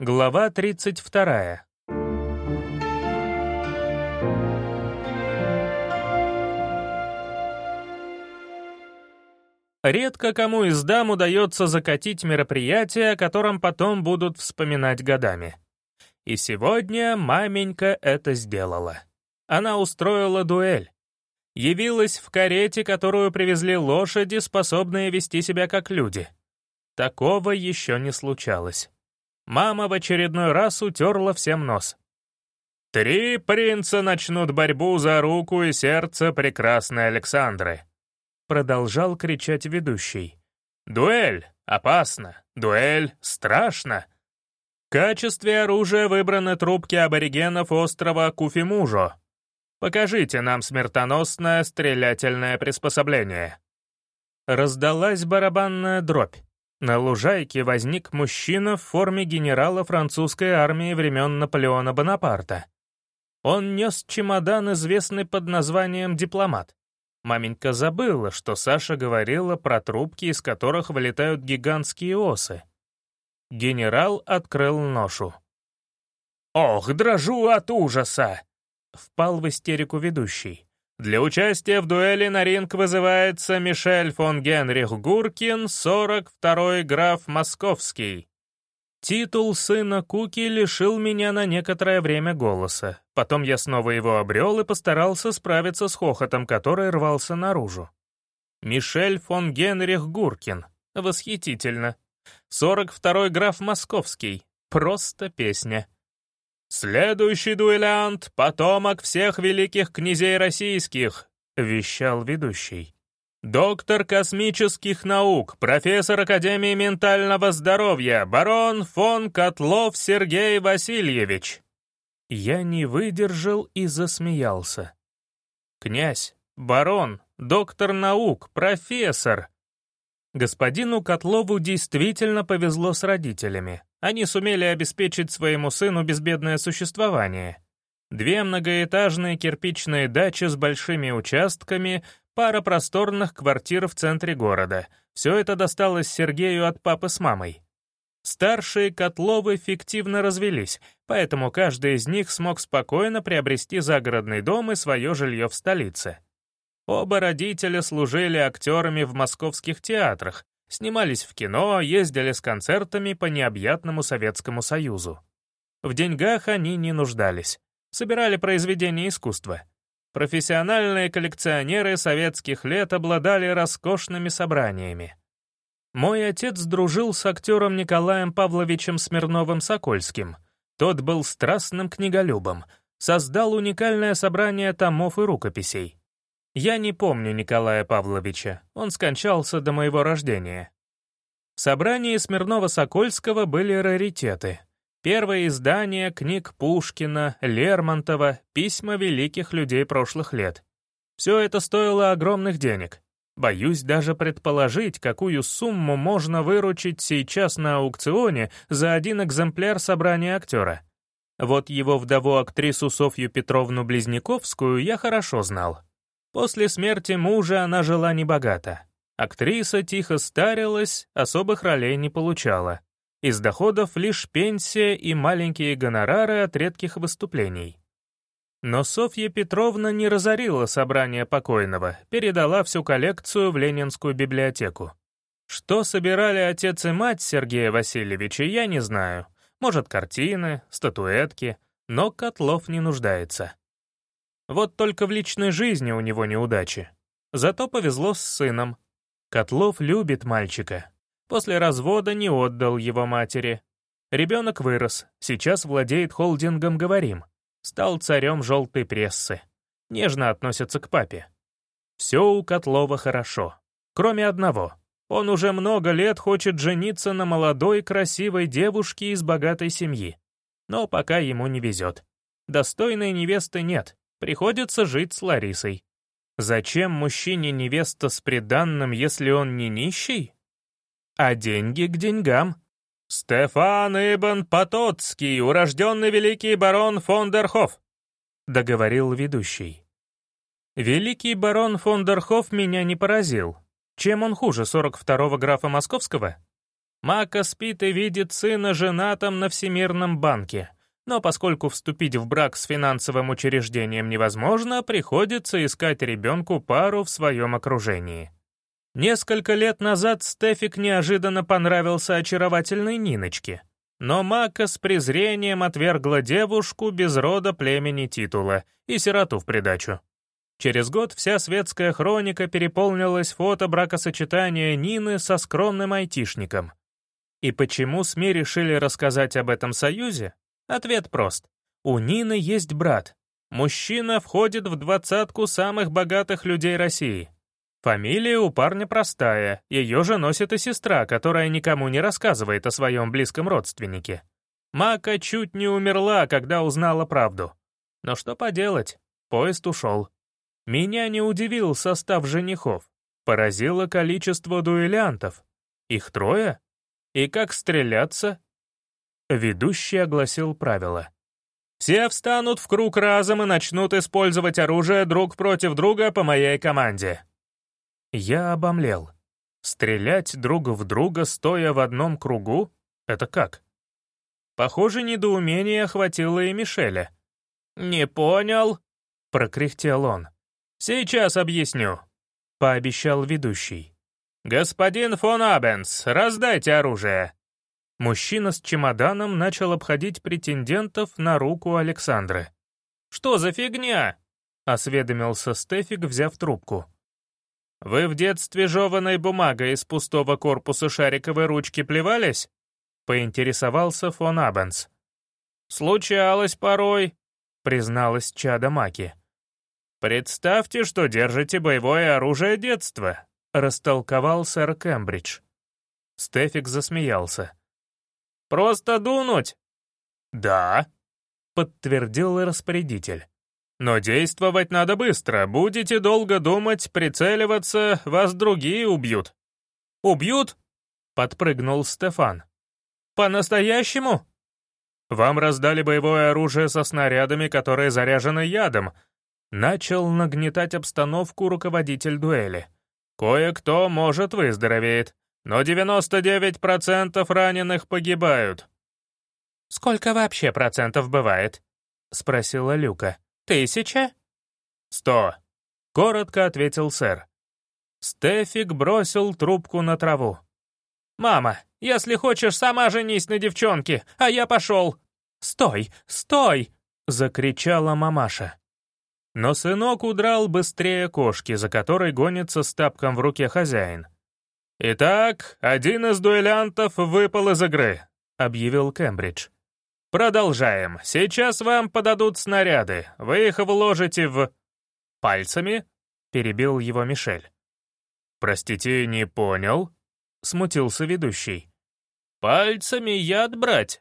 Глава 32. Редко кому из дам удается закатить мероприятие, о котором потом будут вспоминать годами. И сегодня маменька это сделала. Она устроила дуэль. Явилась в карете, которую привезли лошади, способные вести себя как люди. Такого еще не случалось. Мама в очередной раз утерла всем нос. «Три принца начнут борьбу за руку и сердце прекрасной Александры», продолжал кричать ведущий. «Дуэль! Опасно! Дуэль! Страшно!» В качестве оружия выбраны трубки аборигенов острова Куфимужо. Покажите нам смертоносное стрелятельное приспособление. Раздалась барабанная дробь. На лужайке возник мужчина в форме генерала французской армии времен Наполеона Бонапарта. Он нес чемодан, известный под названием «дипломат». Маменька забыла, что Саша говорила про трубки, из которых вылетают гигантские осы. Генерал открыл ношу. «Ох, дрожу от ужаса!» — впал в истерику ведущий. Для участия в дуэли на ринг вызывается Мишель фон Генрих Гуркин, 42-й граф Московский. Титул сына Куки лишил меня на некоторое время голоса. Потом я снова его обрел и постарался справиться с хохотом, который рвался наружу. Мишель фон Генрих Гуркин. Восхитительно. 42-й граф Московский. Просто песня. «Следующий дуэлянт — потомок всех великих князей российских», — вещал ведущий. «Доктор космических наук, профессор Академии ментального здоровья, барон фон Котлов Сергей Васильевич». Я не выдержал и засмеялся. «Князь, барон, доктор наук, профессор». Господину Котлову действительно повезло с родителями. Они сумели обеспечить своему сыну безбедное существование. Две многоэтажные кирпичные дачи с большими участками, пара просторных квартир в центре города. Все это досталось Сергею от папы с мамой. Старшие Котловы фиктивно развелись, поэтому каждый из них смог спокойно приобрести загородный дом и свое жилье в столице. Оба родителя служили актерами в московских театрах, Снимались в кино, ездили с концертами по необъятному Советскому Союзу. В деньгах они не нуждались. Собирали произведения искусства. Профессиональные коллекционеры советских лет обладали роскошными собраниями. Мой отец дружил с актером Николаем Павловичем Смирновым-Сокольским. Тот был страстным книголюбом, создал уникальное собрание томов и рукописей. Я не помню Николая Павловича, он скончался до моего рождения. В собрании Смирнова-Сокольского были раритеты. Первое издание книг Пушкина, Лермонтова, письма великих людей прошлых лет. Все это стоило огромных денег. Боюсь даже предположить, какую сумму можно выручить сейчас на аукционе за один экземпляр собрания актера. Вот его вдову-актрису Софью Петровну Близняковскую я хорошо знал. После смерти мужа она жила небогато. Актриса тихо старилась, особых ролей не получала. Из доходов лишь пенсия и маленькие гонорары от редких выступлений. Но Софья Петровна не разорила собрание покойного, передала всю коллекцию в Ленинскую библиотеку. Что собирали отец и мать Сергея Васильевича, я не знаю. Может, картины, статуэтки, но Котлов не нуждается. Вот только в личной жизни у него неудачи. Зато повезло с сыном. Котлов любит мальчика. После развода не отдал его матери. Ребенок вырос, сейчас владеет холдингом «Говорим». Стал царем желтой прессы. Нежно относится к папе. Все у Котлова хорошо. Кроме одного. Он уже много лет хочет жениться на молодой красивой девушке из богатой семьи. Но пока ему не везет. Достойной невесты нет, Приходится жить с Ларисой. Зачем мужчине невеста с приданным, если он не нищий? А деньги к деньгам. «Стефан Ибн Потоцкий, урожденный великий барон фон дер Хофф», — договорил ведущий. Великий барон фон дер Хофф меня не поразил. Чем он хуже 42-го графа Московского? Мака спит и видит сына женатым на Всемирном банке. Но поскольку вступить в брак с финансовым учреждением невозможно, приходится искать ребенку пару в своем окружении. Несколько лет назад Стефик неожиданно понравился очаровательной Ниночке. Но Мака с презрением отвергла девушку без рода племени титула и сироту в придачу. Через год вся светская хроника переполнилась фото бракосочетания Нины со скромным айтишником. И почему СМИ решили рассказать об этом союзе? Ответ прост. У Нины есть брат. Мужчина входит в двадцатку самых богатых людей России. Фамилия у парня простая, ее же носит и сестра, которая никому не рассказывает о своем близком родственнике. Мака чуть не умерла, когда узнала правду. Но что поделать, поезд ушел. Меня не удивил состав женихов. Поразило количество дуэлянтов. Их трое? И как стреляться? Ведущий огласил правила. Все встанут в круг разом и начнут использовать оружие друг против друга по моей команде. Я обомлел. Стрелять друг в друга, стоя в одном кругу? Это как? Похоже, недоумение охватило и Мишеля. «Не понял», — прокряхтел он. «Сейчас объясню», — пообещал ведущий. «Господин фон Абенс, раздайте оружие». Мужчина с чемоданом начал обходить претендентов на руку Александры. «Что за фигня?» — осведомился Стефик, взяв трубку. «Вы в детстве жеваной бумагой из пустого корпуса шариковой ручки плевались?» — поинтересовался фон Абенс. «Случалось порой», — призналась Чада Маки. «Представьте, что держите боевое оружие детства», — растолковал сэр Кембридж. Стефик засмеялся. «Просто дунуть?» «Да», — подтвердил распорядитель. «Но действовать надо быстро. Будете долго думать, прицеливаться, вас другие убьют». «Убьют?» — подпрыгнул Стефан. «По-настоящему?» «Вам раздали боевое оружие со снарядами, которые заряжены ядом», Начал нагнетать обстановку руководитель дуэли. Кое-кто, может, выздоровеет, но 99% раненых погибают. «Сколько вообще процентов бывает?» — спросила Люка. «Тысяча?» «Сто», — коротко ответил сэр. Стефик бросил трубку на траву. «Мама, если хочешь, сама женись на девчонке, а я пошел!» «Стой, стой!» — закричала мамаша. Но сынок удрал быстрее кошки, за которой гонится с тапком в руке хозяин. «Итак, один из дуэлянтов выпал из игры», — объявил Кембридж. «Продолжаем. Сейчас вам подадут снаряды. Вы их вложите в...» «Пальцами?» — перебил его Мишель. «Простите, не понял?» — смутился ведущий. «Пальцами яд брать?»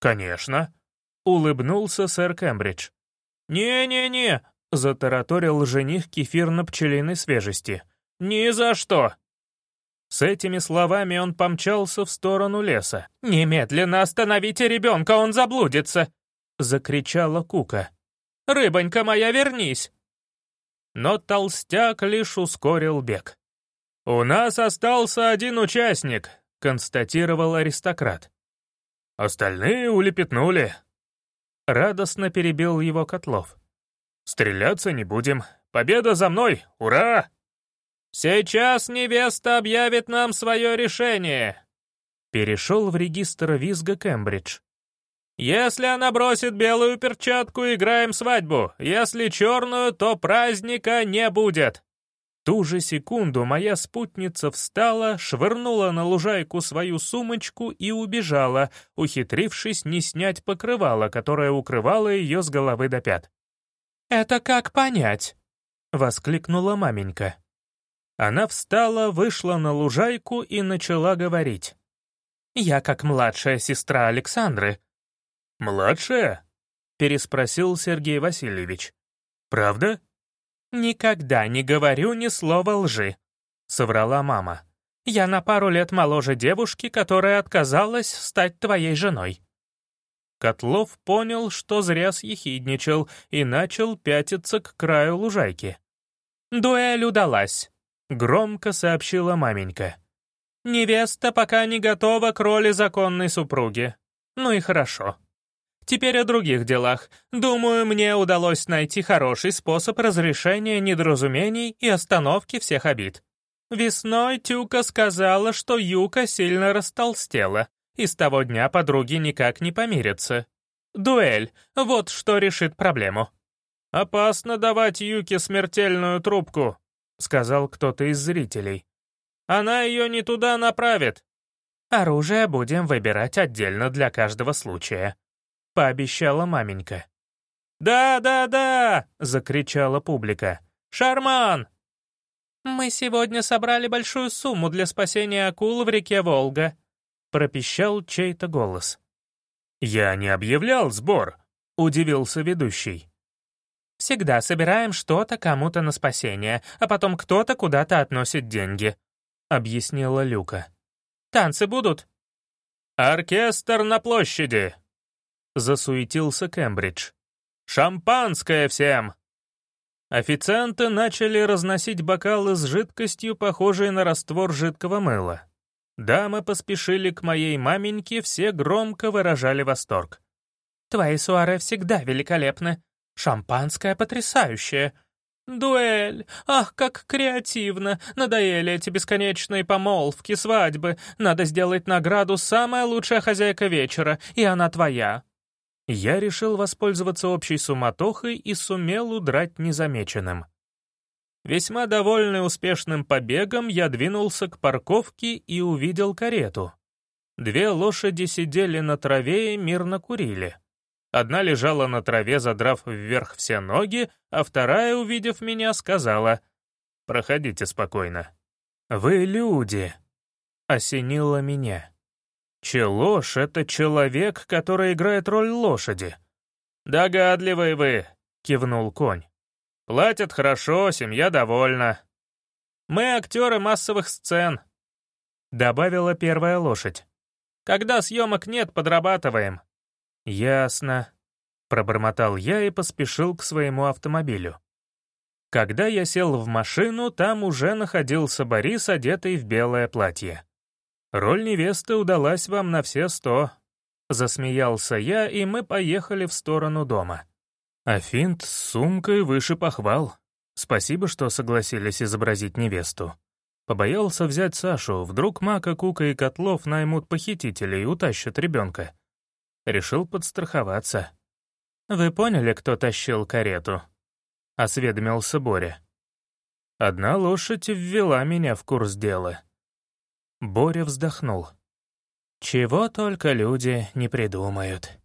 «Конечно», — улыбнулся сэр Кембридж. «Не-не-не», — затараторил жених кефирно-пчелиной свежести. «Ни за что!» С этими словами он помчался в сторону леса. «Немедленно остановите ребенка, он заблудится!» — закричала Кука. «Рыбонька моя, вернись!» Но толстяк лишь ускорил бег. «У нас остался один участник», — констатировал аристократ. «Остальные улепетнули», Радостно перебил его Котлов. «Стреляться не будем. Победа за мной! Ура!» «Сейчас невеста объявит нам свое решение!» Перешел в регистр визга Кембридж. «Если она бросит белую перчатку, играем свадьбу. Если черную, то праздника не будет!» ту же секунду моя спутница встала, швырнула на лужайку свою сумочку и убежала, ухитрившись не снять покрывало, которое укрывало ее с головы до пят. «Это как понять?» — воскликнула маменька. Она встала, вышла на лужайку и начала говорить. «Я как младшая сестра Александры». «Младшая?» — переспросил Сергей Васильевич. «Правда?» «Никогда не говорю ни слова лжи», — соврала мама. «Я на пару лет моложе девушки, которая отказалась стать твоей женой». Котлов понял, что зря съехидничал, и начал пятиться к краю лужайки. «Дуэль удалась», — громко сообщила маменька. Невеста пока не готова к роли законной супруги. Ну и хорошо. Теперь о других делах. Думаю, мне удалось найти хороший способ разрешения недоразумений и остановки всех обид. Весной Тюка сказала, что Юка сильно растолстела, и с того дня подруги никак не помирятся. Дуэль — вот что решит проблему. «Опасно давать Юке смертельную трубку», — сказал кто-то из зрителей. «Она ее не туда направит». «Оружие будем выбирать отдельно для каждого случая», — пообещала маменька. «Да, да, да!» — закричала публика. «Шарман!» «Мы сегодня собрали большую сумму для спасения акул в реке Волга», — пропищал чей-то голос. «Я не объявлял сбор», — удивился ведущий. «Всегда собираем что-то кому-то на спасение, а потом кто-то куда-то относит деньги», — объяснила Люка. «Танцы будут?» «Оркестр на площади!» — засуетился Кембридж. «Шампанское всем!» Официанты начали разносить бокалы с жидкостью, похожей на раствор жидкого мыла. Дамы поспешили к моей маменьке, все громко выражали восторг. «Твои суаре всегда великолепны. Шампанское потрясающее. Дуэль! Ах, как креативно! Надоели эти бесконечные помолвки, свадьбы. Надо сделать награду самая лучшая хозяйка вечера, и она твоя». Я решил воспользоваться общей суматохой и сумел удрать незамеченным. Весьма довольный успешным побегом, я двинулся к парковке и увидел карету. Две лошади сидели на траве и мирно курили. Одна лежала на траве, задрав вверх все ноги, а вторая, увидев меня, сказала «Проходите спокойно». «Вы люди», — осенило меня. Челош — это человек, который играет роль лошади. «Догадливый вы», — кивнул конь. Платят хорошо, семья довольна. Мы актеры массовых сцен», — добавила первая лошадь. «Когда съемок нет, подрабатываем». «Ясно», — пробормотал я и поспешил к своему автомобилю. Когда я сел в машину, там уже находился Борис, одетый в белое платье. «Роль невесты удалась вам на все сто», — засмеялся я, и мы поехали в сторону дома. А финт с сумкой выше похвал. Спасибо, что согласились изобразить невесту. Побоялся взять Сашу, вдруг Мака, Кука и Котлов наймут похитителей и утащат ребенка. Решил подстраховаться. «Вы поняли, кто тащил карету?» — осведомился Боря. «Одна лошадь ввела меня в курс дела». Боря вздохнул. «Чего только люди не придумают».